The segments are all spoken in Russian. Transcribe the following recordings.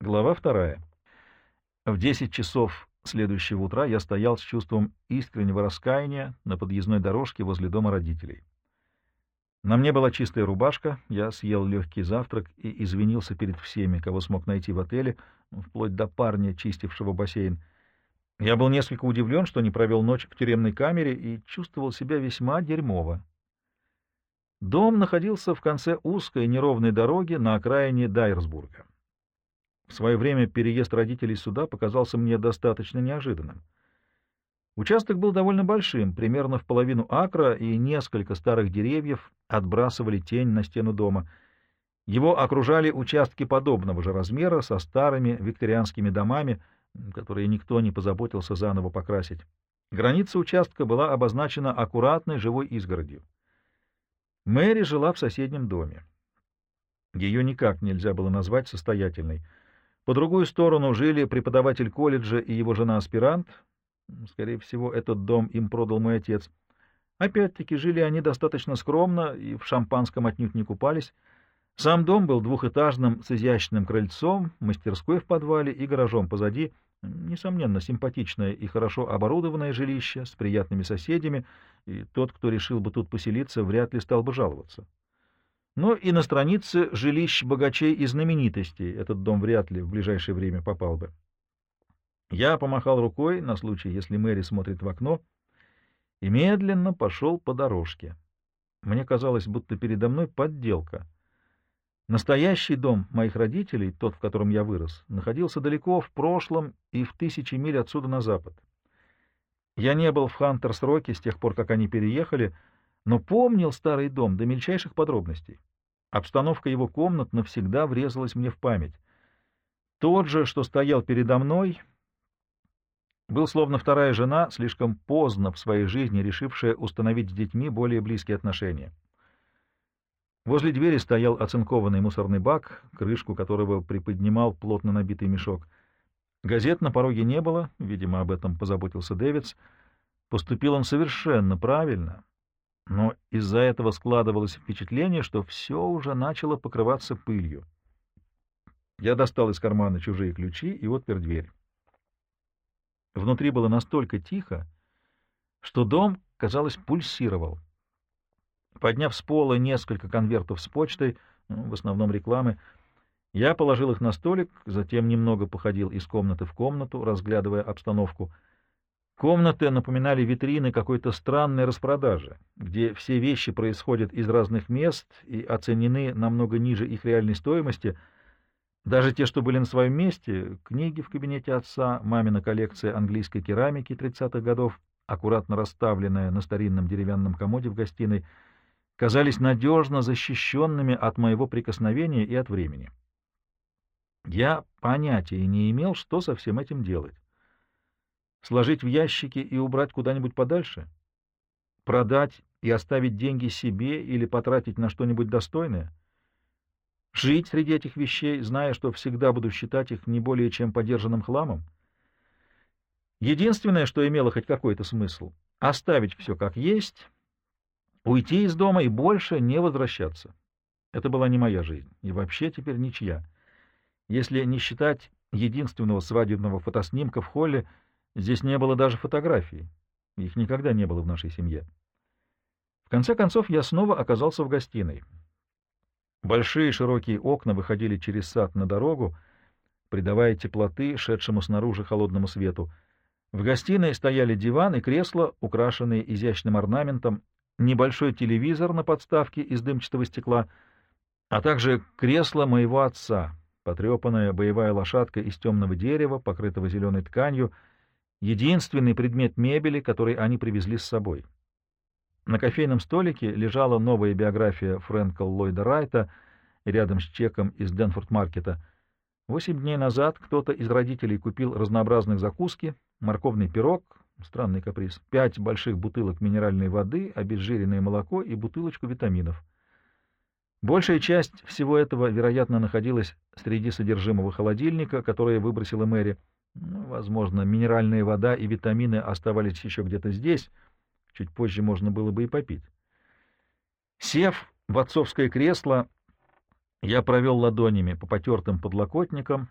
Глава вторая. В десять часов следующего утра я стоял с чувством искреннего раскаяния на подъездной дорожке возле дома родителей. На мне была чистая рубашка, я съел легкий завтрак и извинился перед всеми, кого смог найти в отеле, вплоть до парня, чистившего бассейн. Я был несколько удивлен, что не провел ночь в тюремной камере и чувствовал себя весьма дерьмово. Дом находился в конце узкой неровной дороги на окраине Дайерсбурга. В свое время переезд родителей сюда показался мне достаточно неожиданным. Участок был довольно большим, примерно в половину акра, и несколько старых деревьев отбрасывали тень на стену дома. Его окружали участки подобного же размера со старыми викторианскими домами, которые никто не позаботился заново покрасить. Граница участка была обозначена аккуратной живой изгородью. Мэри жила в соседнем доме. Ее никак нельзя было назвать состоятельной — по другую сторону жили преподаватель колледжа и его жена-аспирант. Скорее всего, этот дом им продал мой отец. Опять-таки, жили они достаточно скромно и в шампанском отнюдь не купались. Сам дом был двухэтажным с изящным крыльцом, мастерской в подвале и гаражом позади. Несомненно, симпатичное и хорошо оборудованное жилище с приятными соседями, и тот, кто решил бы тут поселиться, вряд ли стал бы жаловаться но и на странице жилищ богачей и знаменитостей этот дом вряд ли в ближайшее время попал бы. Я помахал рукой на случай, если Мэри смотрит в окно, и медленно пошел по дорожке. Мне казалось, будто передо мной подделка. Настоящий дом моих родителей, тот, в котором я вырос, находился далеко в прошлом и в тысячи миль отсюда на запад. Я не был в Хантерс-Роке с тех пор, как они переехали, но помнил старый дом до мельчайших подробностей. Обстановка его комнат навсегда врезалась мне в память. Тот же, что стоял передо мной, был словно вторая жена, слишком поздно в своей жизни решившая установить с детьми более близкие отношения. Возле двери стоял оцинкованный мусорный бак, крышку которого приподнимал плотно набитый мешок. Газет на пороге не было, видимо, об этом позаботился Дэвидс. Поступил он совершенно правильно, но из-за этого складывалось впечатление, что все уже начало покрываться пылью. Я достал из кармана чужие ключи и отпер дверь. Внутри было настолько тихо, что дом, казалось, пульсировал. Подняв с пола несколько конвертов с почтой, ну, в основном рекламы, я положил их на столик, затем немного походил из комнаты в комнату, разглядывая обстановку — Комнаты напоминали витрины какой-то странной распродажи, где все вещи происходят из разных мест и оценены намного ниже их реальной стоимости. Даже те, что были на своем месте, книги в кабинете отца, мамина коллекция английской керамики 30-х годов, аккуратно расставленная на старинном деревянном комоде в гостиной, казались надежно защищенными от моего прикосновения и от времени. Я понятия не имел, что со всем этим делать. Сложить в ящики и убрать куда-нибудь подальше? Продать и оставить деньги себе или потратить на что-нибудь достойное? Жить среди этих вещей, зная, что всегда буду считать их не более чем подержанным хламом? Единственное, что имело хоть какой-то смысл — оставить все как есть, уйти из дома и больше не возвращаться. Это была не моя жизнь, и вообще теперь ничья. Если не считать единственного свадебного фотоснимка в холле — Здесь не было даже фотографий. Их никогда не было в нашей семье. В конце концов, я снова оказался в гостиной. Большие широкие окна выходили через сад на дорогу, придавая теплоты шедшему снаружи холодному свету. В гостиной стояли диван и кресла, украшенные изящным орнаментом, небольшой телевизор на подставке из дымчатого стекла, а также кресло моего отца, потрепанная боевая лошадка из темного дерева, покрытого зеленой тканью — единственный предмет мебели, который они привезли с собой. На кофейном столике лежала новая биография Фрэнка Ллойда Райта рядом с чеком из Денфорд-маркета. Восемь дней назад кто-то из родителей купил разнообразных закуски, морковный пирог, странный каприз, пять больших бутылок минеральной воды, обезжиренное молоко и бутылочку витаминов. Большая часть всего этого, вероятно, находилась среди содержимого холодильника, которое выбросила Мэри — возможно, минеральная вода и витамины оставались еще где-то здесь. Чуть позже можно было бы и попить. Сев в отцовское кресло, я провел ладонями по потертым подлокотникам,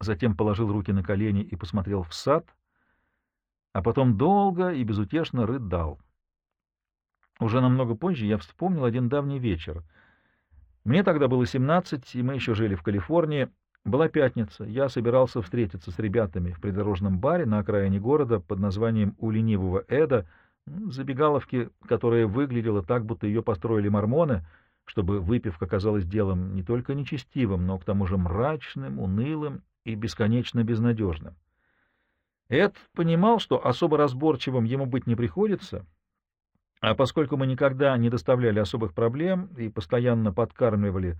затем положил руки на колени и посмотрел в сад, а потом долго и безутешно рыдал. Уже намного позже я вспомнил один давний вечер. Мне тогда было 17, и мы еще жили в Калифорнии. Была пятница. Я собирался встретиться с ребятами в придорожном баре на окраине города под названием «У ленивого Эда», забегаловки, которая выглядела так, будто ее построили мормоны, чтобы выпивка казалась делом не только нечестивым, но к тому же мрачным, унылым и бесконечно безнадежным. Эд понимал, что особо разборчивым ему быть не приходится, а поскольку мы никогда не доставляли особых проблем и постоянно подкармливали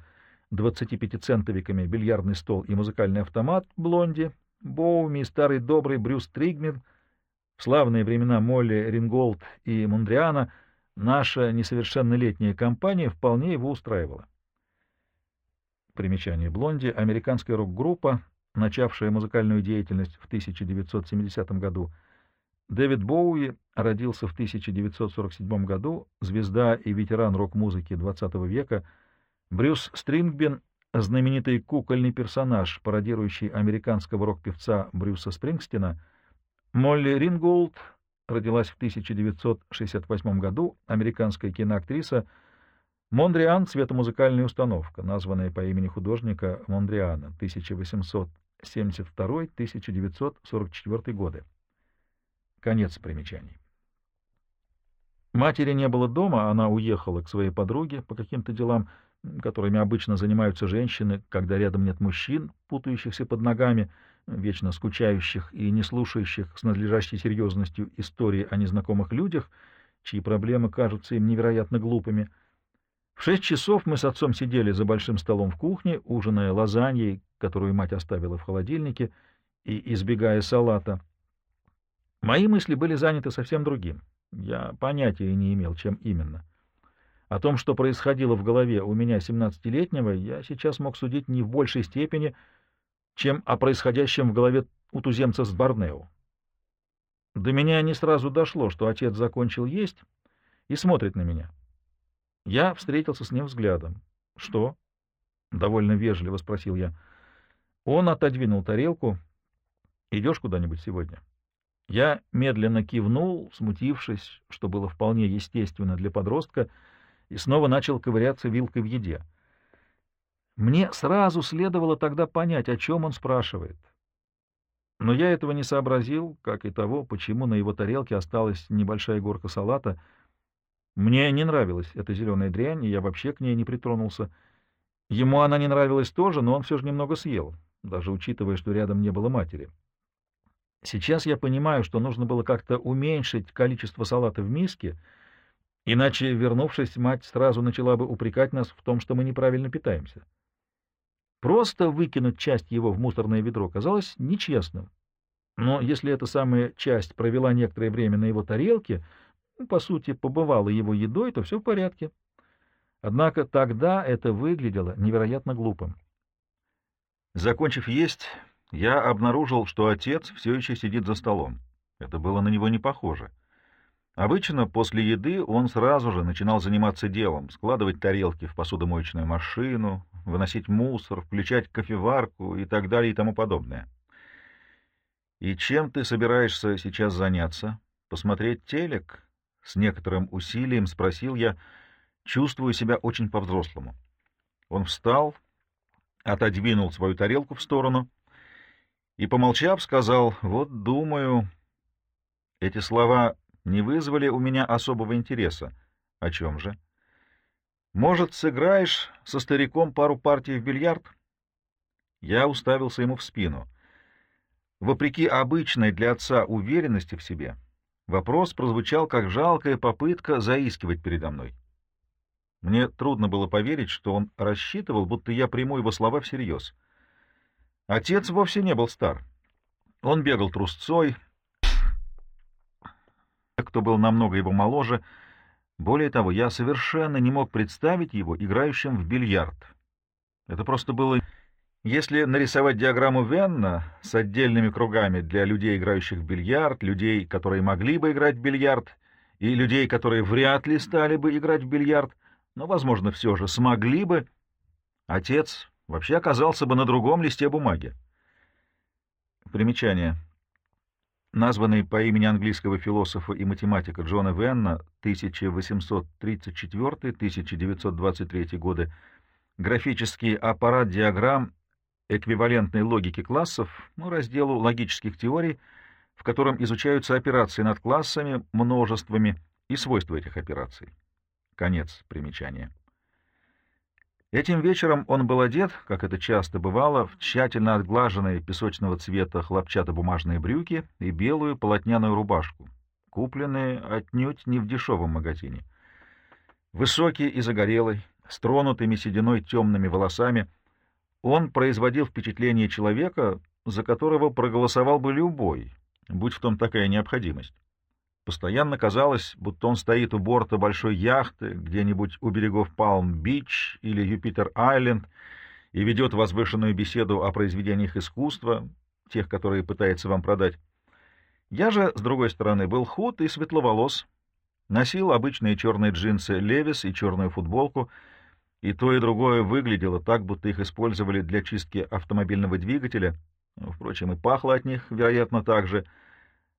25-центовиками бильярдный стол и музыкальный автомат Блонди, Боуми и старый добрый Брюс Тригмин, в славные времена Молли Ринголд и Мундриана наша несовершеннолетняя компания вполне его устраивала. Примечание Блонди — американская рок-группа, начавшая музыкальную деятельность в 1970 году. Дэвид Боуи родился в 1947 году, звезда и ветеран рок-музыки XX века. Брюс Стрингбен — знаменитый кукольный персонаж, пародирующий американского рок-певца Брюса Спрингстина. Молли Ринголд родилась в 1968 году, американская киноактриса. Мондриан — цветомузыкальная установка, названная по имени художника Мондриана, 1800 1972-1944 годы. Конец примечаний. Матери не было дома, она уехала к своей подруге по каким-то делам, которыми обычно занимаются женщины, когда рядом нет мужчин, путающихся под ногами, вечно скучающих и не слушающих с надлежащей серьезностью истории о незнакомых людях, чьи проблемы кажутся им невероятно глупыми — в шесть часов мы с отцом сидели за большим столом в кухне, ужиная лазаньей, которую мать оставила в холодильнике, и избегая салата. Мои мысли были заняты совсем другим. Я понятия не имел, чем именно. О том, что происходило в голове у меня семнадцатилетнего, я сейчас мог судить не в большей степени, чем о происходящем в голове у туземца с Борнео. До меня не сразу дошло, что отец закончил есть и смотрит на меня. Я встретился с ним взглядом. — Что? — довольно вежливо спросил я. Он отодвинул тарелку. — Идешь куда-нибудь сегодня? Я медленно кивнул, смутившись, что было вполне естественно для подростка, и снова начал ковыряться вилкой в еде. Мне сразу следовало тогда понять, о чем он спрашивает. Но я этого не сообразил, как и того, почему на его тарелке осталась небольшая горка салата — мне не нравилась эта зеленая дрянь, и я вообще к ней не притронулся. Ему она не нравилась тоже, но он все же немного съел, даже учитывая, что рядом не было матери. Сейчас я понимаю, что нужно было как-то уменьшить количество салата в миске, иначе, вернувшись, мать сразу начала бы упрекать нас в том, что мы неправильно питаемся. Просто выкинуть часть его в мусорное ведро казалось нечестным. Но если эта самая часть провела некоторое время на его тарелке — ну, по сути, побывала его едой, то все в порядке. Однако тогда это выглядело невероятно глупым. Закончив есть, я обнаружил, что отец все еще сидит за столом. Это было на него не похоже. Обычно после еды он сразу же начинал заниматься делом, складывать тарелки в посудомоечную машину, выносить мусор, включать кофеварку и так далее и тому подобное. «И чем ты собираешься сейчас заняться? Посмотреть телек?» С некоторым усилием спросил я, чувствую себя очень по-взрослому. Он встал, отодвинул свою тарелку в сторону и, помолчав, сказал, «Вот, думаю...» Эти слова не вызвали у меня особого интереса. О чем же? «Может, сыграешь со стариком пару партий в бильярд?» Я уставился ему в спину. Вопреки обычной для отца уверенности в себе, Вопрос прозвучал как жалкая попытка заискивать передо мной. Мне трудно было поверить, что он рассчитывал, будто я приму его слова всерьез. Отец вовсе не был стар. Он бегал трусцой, кто был намного его моложе. Более того, я совершенно не мог представить его играющим в бильярд. Это просто было если нарисовать диаграмму Венна с отдельными кругами для людей, играющих в бильярд, людей, которые могли бы играть в бильярд, и людей, которые вряд ли стали бы играть в бильярд, но, возможно, все же смогли бы, отец вообще оказался бы на другом листе бумаги. Примечание. Названный по имени английского философа и математика Джона Венна 1834-1923 годы, графический аппарат диаграмм эквивалентной логики классов, ну, разделу логических теорий, в котором изучаются операции над классами, множествами и свойства этих операций. Конец примечания. Этим вечером он был одет, как это часто бывало, в тщательно отглаженные песочного цвета хлопчатобумажные брюки и белую полотняную рубашку, купленные отнюдь не в дешевом магазине. Высокий и загорелый, с тронутыми сединой темными волосами, он производил впечатление человека, за которого проголосовал бы любой, будь в том такая необходимость. Постоянно казалось, будто он стоит у борта большой яхты где-нибудь у берегов Палм-Бич или Юпитер-Айленд и ведет возвышенную беседу о произведениях искусства, тех, которые пытается вам продать. Я же, с другой стороны, был худ и светловолос, носил обычные черные джинсы «Левис» и черную футболку, и то и другое выглядело так, будто их использовали для чистки автомобильного двигателя, впрочем, и пахло от них, вероятно, так же —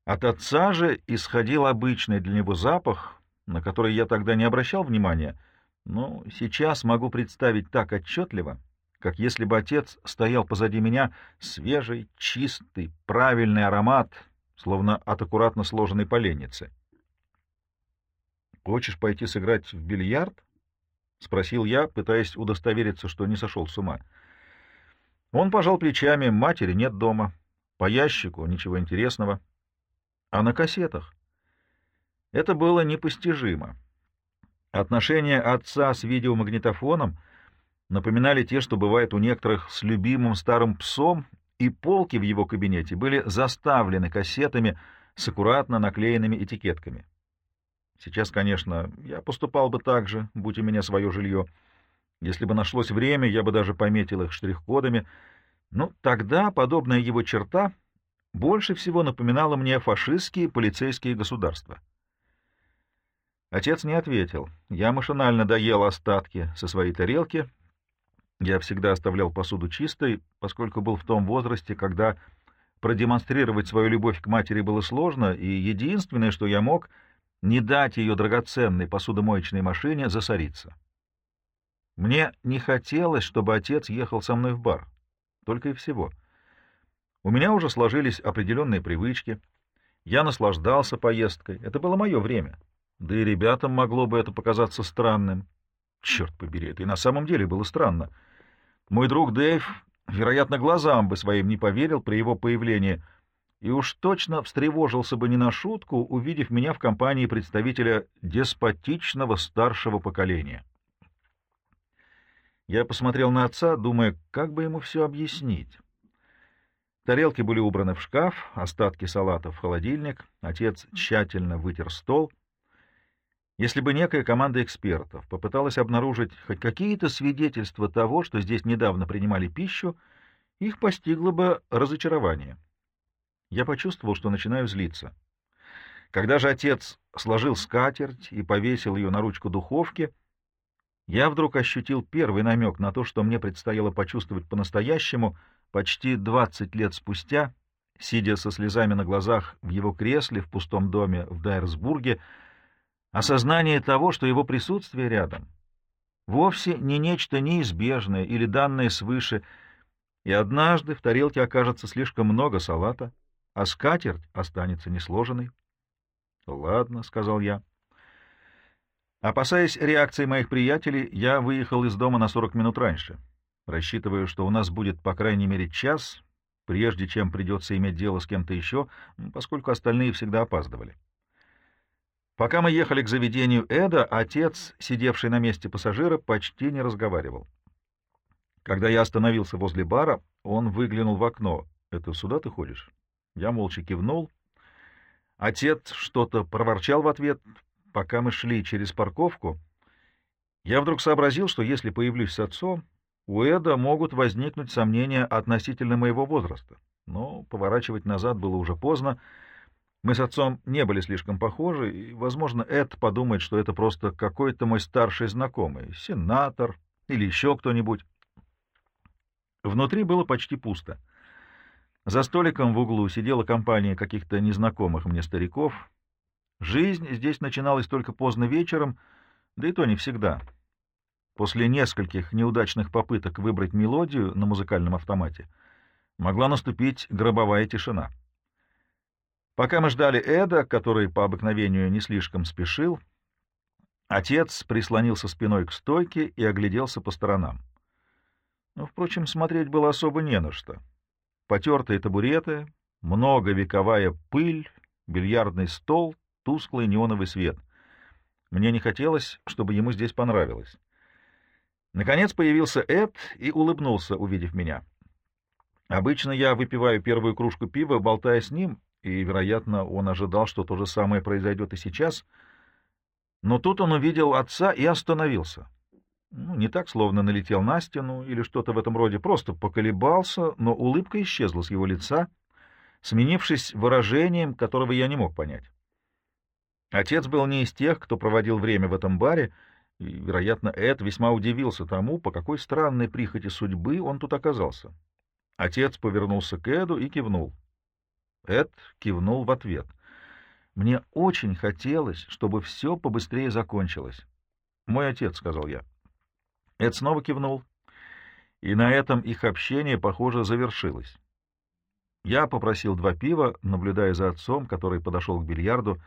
от отца же исходил обычный для него запах, на который я тогда не обращал внимания, но сейчас могу представить так отчетливо, как если бы отец стоял позади меня, свежий, чистый, правильный аромат, словно от аккуратно сложенной поленницы. «Хочешь пойти сыграть в бильярд?» — спросил я, пытаясь удостовериться, что не сошел с ума. Он пожал плечами, матери нет дома, по ящику ничего интересного — а на кассетах. Это было непостижимо. Отношения отца с видеомагнитофоном напоминали те, что бывает у некоторых с любимым старым псом, и полки в его кабинете были заставлены кассетами с аккуратно наклеенными этикетками. Сейчас, конечно, я поступал бы так же, будь у меня свое жилье. Если бы нашлось время, я бы даже пометил их штрих-кодами. Но тогда подобная его черта — больше всего напоминало мне фашистские полицейские государства. Отец не ответил. Я машинально доел остатки со своей тарелки. Я всегда оставлял посуду чистой, поскольку был в том возрасте, когда продемонстрировать свою любовь к матери было сложно, и единственное, что я мог, не дать ее драгоценной посудомоечной машине засориться. Мне не хотелось, чтобы отец ехал со мной в бар. Только и всего. — у меня уже сложились определенные привычки. Я наслаждался поездкой. Это было мое время. Да и ребятам могло бы это показаться странным. Черт побери, это и на самом деле было странно. Мой друг Дэйв, вероятно, глазам бы своим не поверил при его появлении и уж точно встревожился бы не на шутку, увидев меня в компании представителя деспотичного старшего поколения. Я посмотрел на отца, думая, как бы ему все объяснить. Тарелки были убраны в шкаф, остатки салата в холодильник. Отец тщательно вытер стол. Если бы некая команда экспертов попыталась обнаружить хоть какие-то свидетельства того, что здесь недавно принимали пищу, их постигло бы разочарование. Я почувствовал, что начинаю злиться. Когда же отец сложил скатерть и повесил ее на ручку духовки, я вдруг ощутил первый намек на то, что мне предстояло почувствовать по-настоящему — Почти двадцать лет спустя, сидя со слезами на глазах в его кресле в пустом доме в Дайерсбурге, осознание того, что его присутствие рядом вовсе не нечто неизбежное или данное свыше, и однажды в тарелке окажется слишком много салата, а скатерть останется несложенной. — Ладно, — сказал я. Опасаясь реакции моих приятелей, я выехал из дома на сорок минут раньше. — рассчитывая, что у нас будет по крайней мере час, прежде чем придется иметь дело с кем-то еще, поскольку остальные всегда опаздывали. Пока мы ехали к заведению Эда, отец, сидевший на месте пассажира, почти не разговаривал. Когда я остановился возле бара, он выглянул в окно. «Это сюда ты ходишь?» Я молча кивнул. Отец что-то проворчал в ответ. Пока мы шли через парковку, я вдруг сообразил, что если появлюсь с отцом, у Эда могут возникнуть сомнения относительно моего возраста, но поворачивать назад было уже поздно. Мы с отцом не были слишком похожи, и, возможно, Эд подумает, что это просто какой-то мой старший знакомый, сенатор или еще кто-нибудь. Внутри было почти пусто. За столиком в углу сидела компания каких-то незнакомых мне стариков. Жизнь здесь начиналась только поздно вечером, да и то не всегда. После нескольких неудачных попыток выбрать мелодию на музыкальном автомате могла наступить гробовая тишина. Пока мы ждали Эда, который по обыкновению не слишком спешил, отец прислонился спиной к стойке и огляделся по сторонам. Но, впрочем, смотреть было особо не на что потертые табуреты, многовековая пыль, бильярдный стол, тусклый неоновый свет. Мне не хотелось, чтобы ему здесь понравилось. Наконец появился Эд и улыбнулся, увидев меня. Обычно я выпиваю первую кружку пива, болтая с ним, и, вероятно, он ожидал, что то же самое произойдет и сейчас. Но тут он увидел отца и остановился. Ну, не так, словно налетел на стену или что-то в этом роде, просто поколебался, но улыбка исчезла с его лица, сменившись выражением, которого я не мог понять. Отец был не из тех, кто проводил время в этом баре, и, вероятно, Эд весьма удивился тому, по какой странной прихоти судьбы он тут оказался. Отец повернулся к Эду и кивнул. Эд кивнул в ответ. Мне очень хотелось, чтобы все побыстрее закончилось. «Мой отец», — сказал я. Эд снова кивнул, и на этом их общение, похоже, завершилось. Я попросил два пива, наблюдая за отцом, который подошел к бильярду.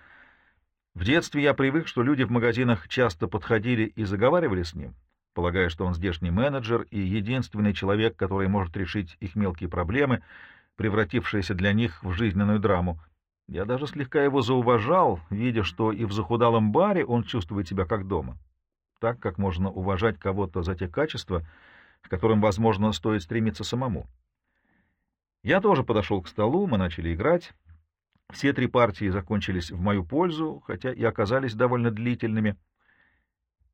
В детстве я привык, что люди в магазинах часто подходили и заговаривали с ним, полагая, что он здешний менеджер и единственный человек, который может решить их мелкие проблемы, превратившиеся для них в жизненную драму. Я даже слегка его зауважал, видя, что и в захудалом баре он чувствует себя как дома так, как можно уважать кого-то за те качества, к которым, возможно, стоит стремиться самому. Я тоже подошел к столу, мы начали играть. Все три партии закончились в мою пользу, хотя и оказались довольно длительными.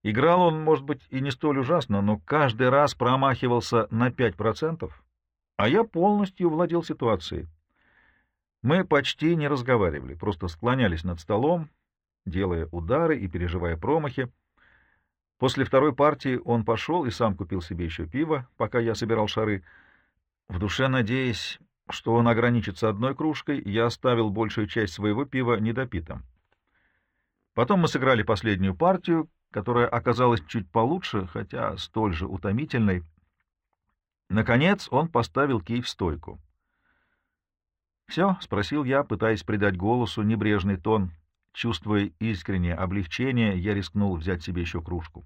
Играл он, может быть, и не столь ужасно, но каждый раз промахивался на 5%, а я полностью владел ситуацией. Мы почти не разговаривали, просто склонялись над столом, делая удары и переживая промахи. После второй партии он пошел и сам купил себе еще пиво, пока я собирал шары. В душе надеясь, что он ограничится одной кружкой, я оставил большую часть своего пива недопитым. Потом мы сыграли последнюю партию, которая оказалась чуть получше, хотя столь же утомительной. Наконец он поставил кий в стойку. «Все?» — спросил я, пытаясь придать голосу небрежный тон. Чувствуя искреннее облегчение, я рискнул взять себе еще кружку.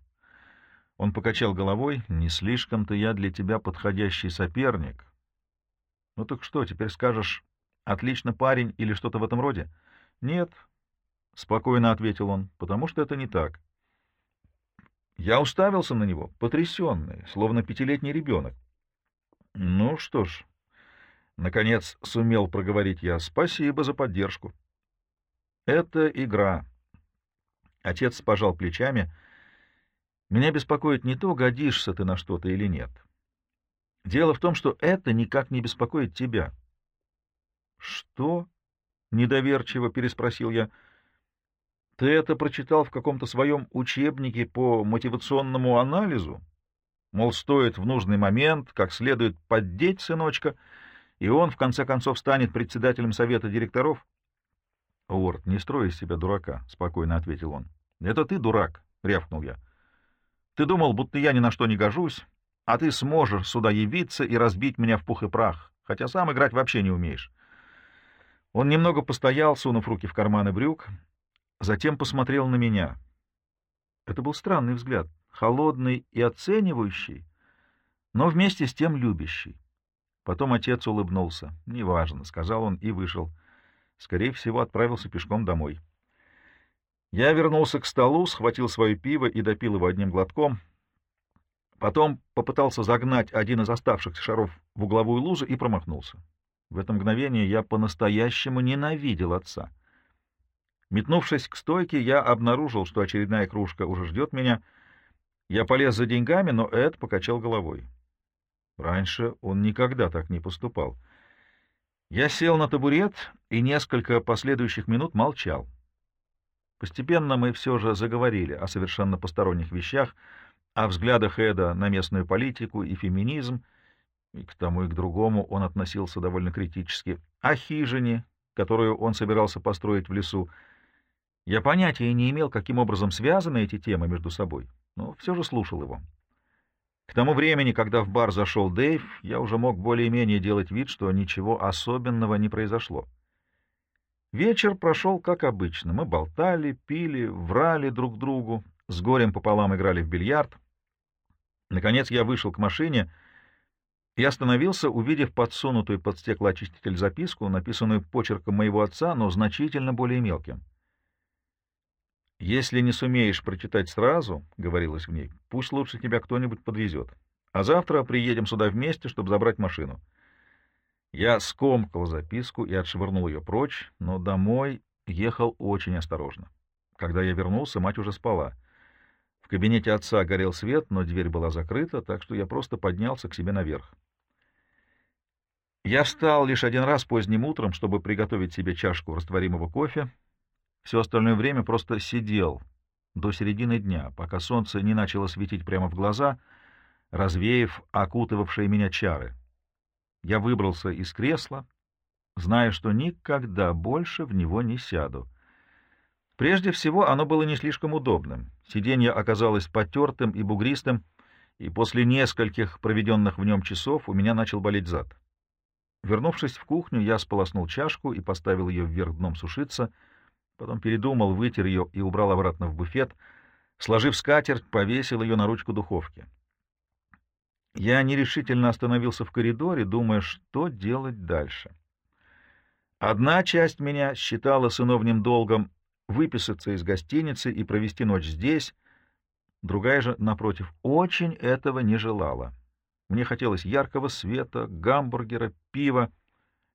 Он покачал головой. «Не слишком-то я для тебя подходящий соперник». «Ну так что, теперь скажешь, отлично парень или что-то в этом роде?» «Нет», — спокойно ответил он, — «потому что это не так». Я уставился на него, потрясенный, словно пятилетний ребенок. «Ну что ж», — наконец сумел проговорить я, — «спасибо за поддержку». «Это игра». Отец пожал плечами — меня беспокоит не то, годишься ты на что-то или нет. Дело в том, что это никак не беспокоит тебя. — Что? — недоверчиво переспросил я. — Ты это прочитал в каком-то своем учебнике по мотивационному анализу? Мол, стоит в нужный момент как следует поддеть сыночка, и он, в конце концов, станет председателем совета директоров? — Уорд, не строй из себя дурака, — спокойно ответил он. — Это ты дурак, — рявкнул я. Ты думал, будто я ни на что не гожусь, а ты сможешь сюда явиться и разбить меня в пух и прах, хотя сам играть вообще не умеешь. Он немного постоял, сунув руки в карманы брюк, затем посмотрел на меня. Это был странный взгляд, холодный и оценивающий, но вместе с тем любящий. Потом отец улыбнулся. «Неважно», — сказал он и вышел. Скорее всего, отправился пешком домой. Я вернулся к столу, схватил свое пиво и допил его одним глотком. Потом попытался загнать один из оставшихся шаров в угловую лужу и промахнулся. В это мгновение я по-настоящему ненавидел отца. Метнувшись к стойке, я обнаружил, что очередная кружка уже ждет меня. Я полез за деньгами, но Эд покачал головой. Раньше он никогда так не поступал. Я сел на табурет и несколько последующих минут молчал. Постепенно мы все же заговорили о совершенно посторонних вещах, о взглядах Эда на местную политику и феминизм, и к тому и к другому он относился довольно критически, о хижине, которую он собирался построить в лесу. Я понятия не имел, каким образом связаны эти темы между собой, но все же слушал его. К тому времени, когда в бар зашел Дэйв, я уже мог более-менее делать вид, что ничего особенного не произошло. Вечер прошел как обычно. Мы болтали, пили, врали друг другу, с горем пополам играли в бильярд. Наконец я вышел к машине и остановился, увидев подсунутую под стеклоочиститель записку, написанную почерком моего отца, но значительно более мелким. «Если не сумеешь прочитать сразу, — говорилось в ней, — пусть лучше тебя кто-нибудь подвезет. А завтра приедем сюда вместе, чтобы забрать машину». Я скомкал записку и отшвырнул ее прочь, но домой ехал очень осторожно. Когда я вернулся, мать уже спала. В кабинете отца горел свет, но дверь была закрыта, так что я просто поднялся к себе наверх. Я встал лишь один раз поздним утром, чтобы приготовить себе чашку растворимого кофе. Все остальное время просто сидел до середины дня, пока солнце не начало светить прямо в глаза, развеяв окутывавшие меня чары. Я выбрался из кресла, зная, что никогда больше в него не сяду. Прежде всего, оно было не слишком удобным. Сиденье оказалось потертым и бугристым, и после нескольких проведенных в нем часов у меня начал болеть зад. Вернувшись в кухню, я сполоснул чашку и поставил ее вверх дном сушиться, потом передумал, вытер ее и убрал обратно в буфет, сложив скатерть, повесил ее на ручку духовки. Я нерешительно остановился в коридоре, думая, что делать дальше. Одна часть меня считала сыновним долгом выписаться из гостиницы и провести ночь здесь, другая же, напротив, очень этого не желала. Мне хотелось яркого света, гамбургера, пива,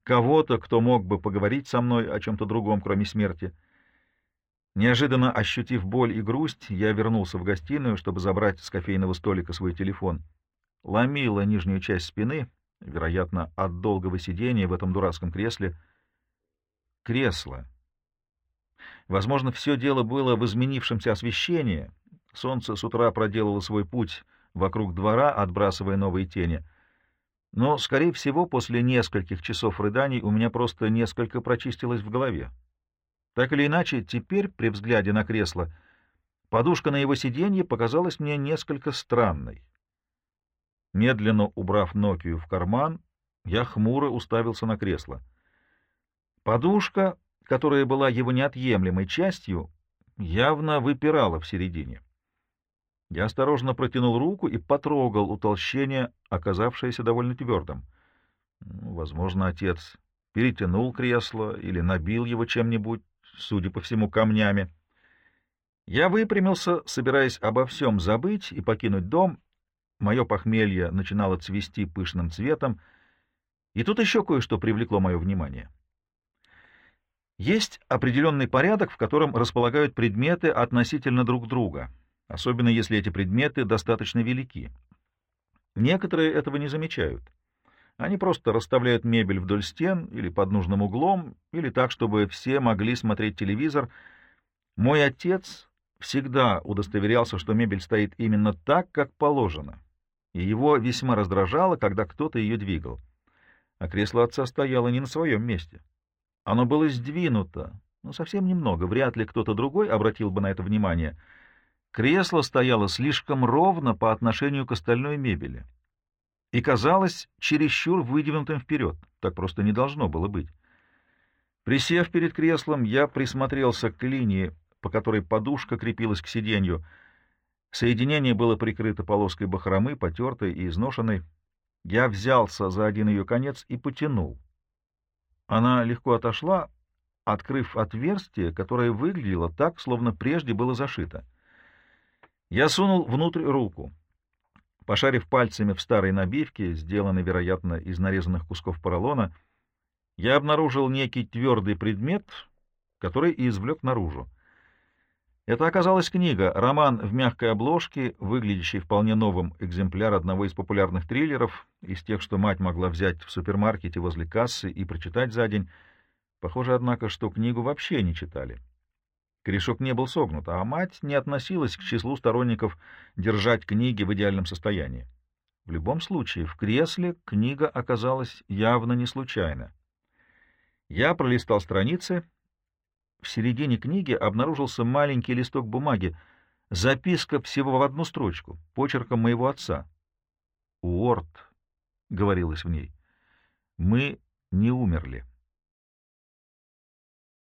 кого-то, кто мог бы поговорить со мной о чем-то другом, кроме смерти. Неожиданно ощутив боль и грусть, я вернулся в гостиную, чтобы забрать с кофейного столика свой телефон. Ломила нижнюю часть спины, вероятно, от долгого сидения в этом дурацком кресле. Кресло. Возможно, все дело было в изменившемся освещении. Солнце с утра проделало свой путь вокруг двора, отбрасывая новые тени. Но, скорее всего, после нескольких часов рыданий у меня просто несколько прочистилось в голове. Так или иначе, теперь, при взгляде на кресло, подушка на его сиденье показалась мне несколько странной. Медленно убрав Нокию в карман, я хмуро уставился на кресло. Подушка, которая была его неотъемлемой частью, явно выпирала в середине. Я осторожно протянул руку и потрогал утолщение, оказавшееся довольно твердым. Ну, возможно, отец перетянул кресло или набил его чем-нибудь, судя по всему, камнями. Я выпрямился, собираясь обо всем забыть и покинуть дом. Мое похмелье начинало цвести пышным цветом, и тут еще кое-что привлекло мое внимание. Есть определенный порядок, в котором располагают предметы относительно друг друга — особенно если эти предметы достаточно велики. Некоторые этого не замечают. Они просто расставляют мебель вдоль стен или под нужным углом, или так, чтобы все могли смотреть телевизор. Мой отец всегда удостоверялся, что мебель стоит именно так, как положено, и его весьма раздражало, когда кто-то ее двигал. А кресло отца стояло не на своем месте. Оно было сдвинуто, но совсем немного, вряд ли кто-то другой обратил бы на это внимание — Кресло стояло слишком ровно по отношению к остальной мебели и казалось чересчур выдвинутым вперед. Так просто не должно было быть. Присев перед креслом, я присмотрелся к линии, по которой подушка крепилась к сиденью. Соединение было прикрыто полоской бахромы, потертой и изношенной. Я взялся за один ее конец и потянул. Она легко отошла, открыв отверстие, которое выглядело так, словно прежде было зашито. Я сунул внутрь руку. Пошарив пальцами в старой набивке, сделанной, вероятно, из нарезанных кусков поролона, я обнаружил некий твердый предмет, который и извлек наружу. Это оказалась книга, роман в мягкой обложке, выглядящий вполне новым экземпляр одного из популярных триллеров, из тех, что мать могла взять в супермаркете возле кассы и прочитать за день. Похоже, однако, что книгу вообще не читали. Корешок не был согнут, а мать не относилась к числу сторонников держать книги в идеальном состоянии. В любом случае, в кресле книга оказалась явно не случайно. Я пролистал страницы. В середине книги обнаружился маленький листок бумаги, записка всего в одну строчку, почерком моего отца. «Уорд», — говорилось в ней, — «мы не умерли».